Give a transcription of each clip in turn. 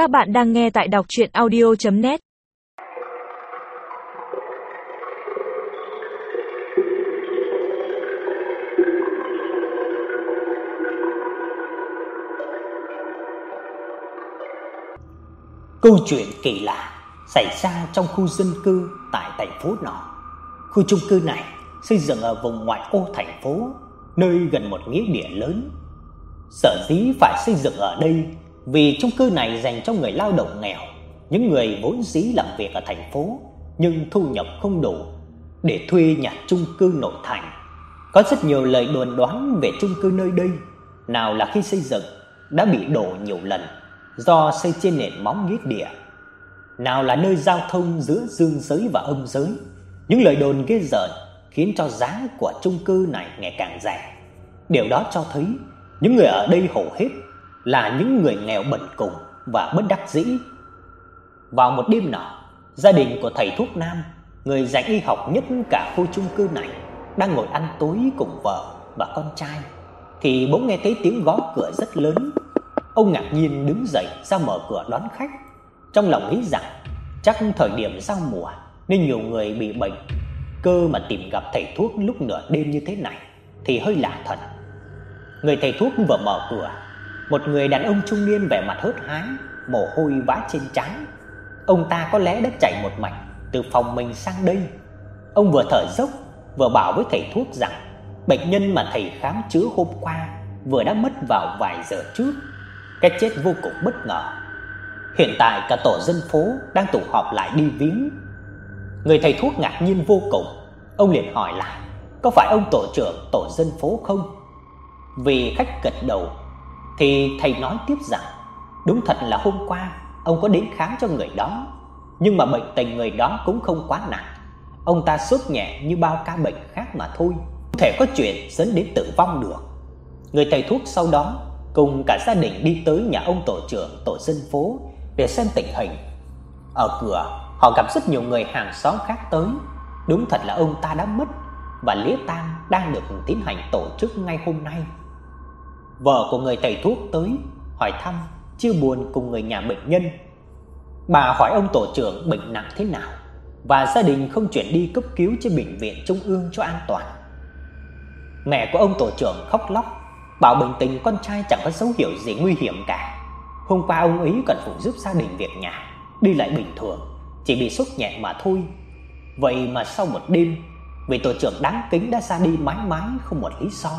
Các bạn đang nghe tại đọc chuyện audio.net Câu chuyện kỳ lạ xảy ra trong khu dân cư tại thành phố nọ. Khu chung cư này xây dựng ở vùng ngoại ô thành phố, nơi gần một nghĩa địa lớn. Sở dĩ phải xây dựng ở đây vì chung cư này dành cho người lao động nghèo, những người vốn dĩ làm việc ở thành phố nhưng thu nhập không đủ để thuê nhà chung cư nội thành. Có rất nhiều lời đồn đoán về chung cư nơi đây, nào là khi xây dựng đã bị đổ nhiều lần do xây trên nền móng nghĩa địa, nào là nơi giao thông giữa dương giới và âm giới. Những lời đồn ghê rợn khiến cho giá của chung cư này ngày càng rẻ. Điều đó cho thấy những người ở đây hầu hết là những người nghèo bần cùng và bất đắc dĩ. Vào một đêm nọ, gia đình của thầy thuốc nam, người dạy y học nhất cả khu chung cư này, đang ngồi ăn tối cùng vợ và con trai thì bỗng nghe thấy tiếng gõ cửa rất lớn. Ông ngạc nhiên đứng dậy ra mở cửa đón khách, trong lòng nghĩ rằng chắc thời điểm giao mùa nên nhiều người bị bệnh, cơ mà tìm gặp thầy thuốc lúc nửa đêm như thế này thì hơi lạ thật. Người thầy thuốc vừa mở cửa, một người đàn ông trung niên vẻ mặt hớt hái, mồ hôi vã trên trán. Ông ta có lẽ đã chạy một mạch từ phòng mình sang đây. Ông vừa thở dốc, vừa bảo với thầy thuốc rằng bệnh nhân mà thầy khám chữa hôm qua vừa đã mất vào vài giờ trước. Cái chết vô cùng bất ngờ. Hiện tại cả tổ dân phố đang tụ họp lại đi viếng. Người thầy thuốc ngạc nhiên vô cùng, ông liền hỏi lại: "Có phải ông tổ trưởng tổ dân phố không?" Vì khách gật đầu thì thầy nói tiếp rằng đúng thật là hôm qua ông có đến khám cho người đó, nhưng mà bệnh tình người đó cũng không quá nặng. Ông ta sốt nhẹ như bao ca bệnh khác mà thôi, không thể có chuyện dẫn đến tử vong được. Người thầy thuốc sau đó cùng cả gia đình đi tới nhà ông tổ trưởng tổ dân phố để xem tình hình. Ở cửa, họ gặp rất nhiều người hàng xóm khác tới. Đúng thật là ông ta đã mất và lễ tang đang được tiến hành tổ chức ngay hôm nay. Vợ của người thầy thuốc tới hỏi thăm, chia buồn cùng người nhà bệnh nhân. Bà hỏi ông tổ trưởng bệnh nặng thế nào và gia đình không chuyển đi cấp cứu trên bệnh viện trung ương cho an toàn. Mẹ của ông tổ trưởng khóc lóc, bảo bình tĩnh con trai chẳng có dấu hiệu gì nguy hiểm cả. Hôm qua ông ấy cần phụ giúp gia đình việc nhà, đi lại bình thường, chỉ bị sốt nhẹ mà thôi. Vậy mà sau một đêm, vị tổ trưởng đáng kính đã ra đi mãi mãi không một lý do.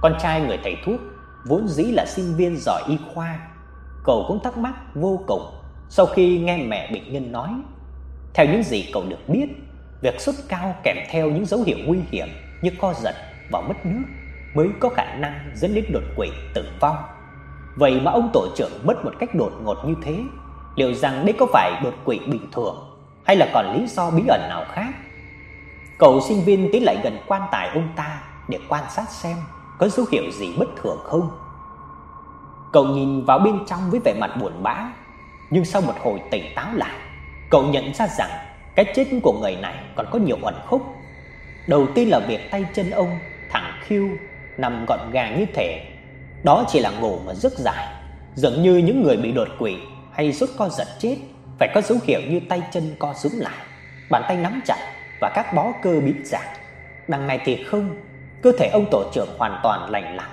Con trai người thầy thuốc vốn dĩ là sinh viên giỏi y khoa, cậu cũng thắc mắc vô cùng sau khi nghe mẹ bệnh nhân nói. Theo những gì cậu được biết, việc sốt cao kèm theo những dấu hiệu nguy hiểm như co giật và mất nước mới có khả năng dẫn đến đột quỵ tử vong. Vậy mà ông tổ trưởng mất một cách đột ngột như thế, liệu rằng đây có phải đột quỵ bình thường hay là còn lý do bí ẩn nào khác? Cậu sinh viên tiến lại gần quan tài ông ta để quan sát xem có dấu hiệu gì bất thường không. Cậu nhìn vào bên trong với vẻ mặt buồn bã, nhưng sau một hồi tỉnh táo lại, cậu nhận ra rằng cái chết của người này còn có nhiều ẩn khúc. Đầu tiên là việc tay chân ông thẳng khiu nằm gọn gàng như thể đó chỉ là ngủ mà rất dài, dường như những người bị đột quỵ hay sốt co giật chết phải có dấu hiệu như tay chân co rúm lại, bàn tay nắm chặt và các bó cơ biến dạng. Đằng này thì không, cơ thể ông tổ trưởng hoàn toàn lành lặn,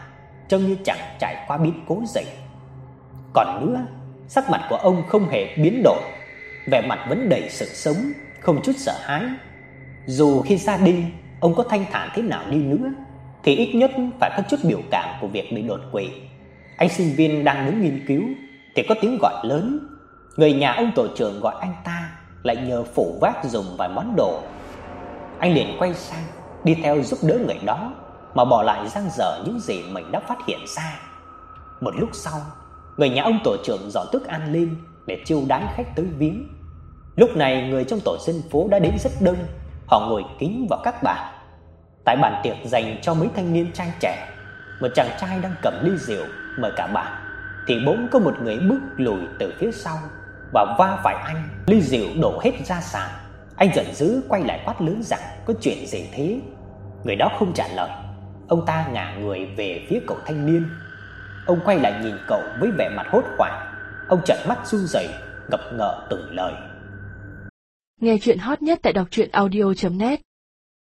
trông như chẳng trải qua biến cố gì. Còn nữa, sắc mặt của ông không hề biến đổi, vẻ mặt vẫn đầy sự sống, không chút sợ hãi. Dù khi ra đi, ông có thanh thản thế nào đi nữa, thì ít nhất phải có chút biểu cảm của việc bị đột quỵ. Anh sinh viên đang đứng nghiên cứu thì có tiếng gọi lớn. Người nhà ông tổ trưởng gọi anh ta lại nhờ phủ vác dùng vài món đồ. Anh liền quay sang đi theo giúp đỡ người đó mà bỏ lại dang dở những gì mình đã phát hiện ra. Một lúc sau, người nhà ông tổ trưởng dọn thức ăn lên để chiêu đãi khách tới viếng. Lúc này người trong tổ dân phố đã đến rất đông, họ ngồi kín vào các bàn. Tại bàn tiệc dành cho mấy thanh niên trai trẻ, một chàng trai đang cầm ly rượu mời cả bàn, thì bỗng có một người bước lùi từ phía sau và va phải anh, ly rượu đổ hết ra sàn. Anh giận dữ quay lại quát lớn rằng có chuyện gì thế? Người đó không trả lời. Ông ta ngả người về phía cậu thanh niên. Ông quay lại nhìn cậu với vẻ mặt hốt hoảng. Ông trợn mắt run rẩy, ngập ngợ từng lời. Nghe chuyện hot nhất tại đọc truyện audio net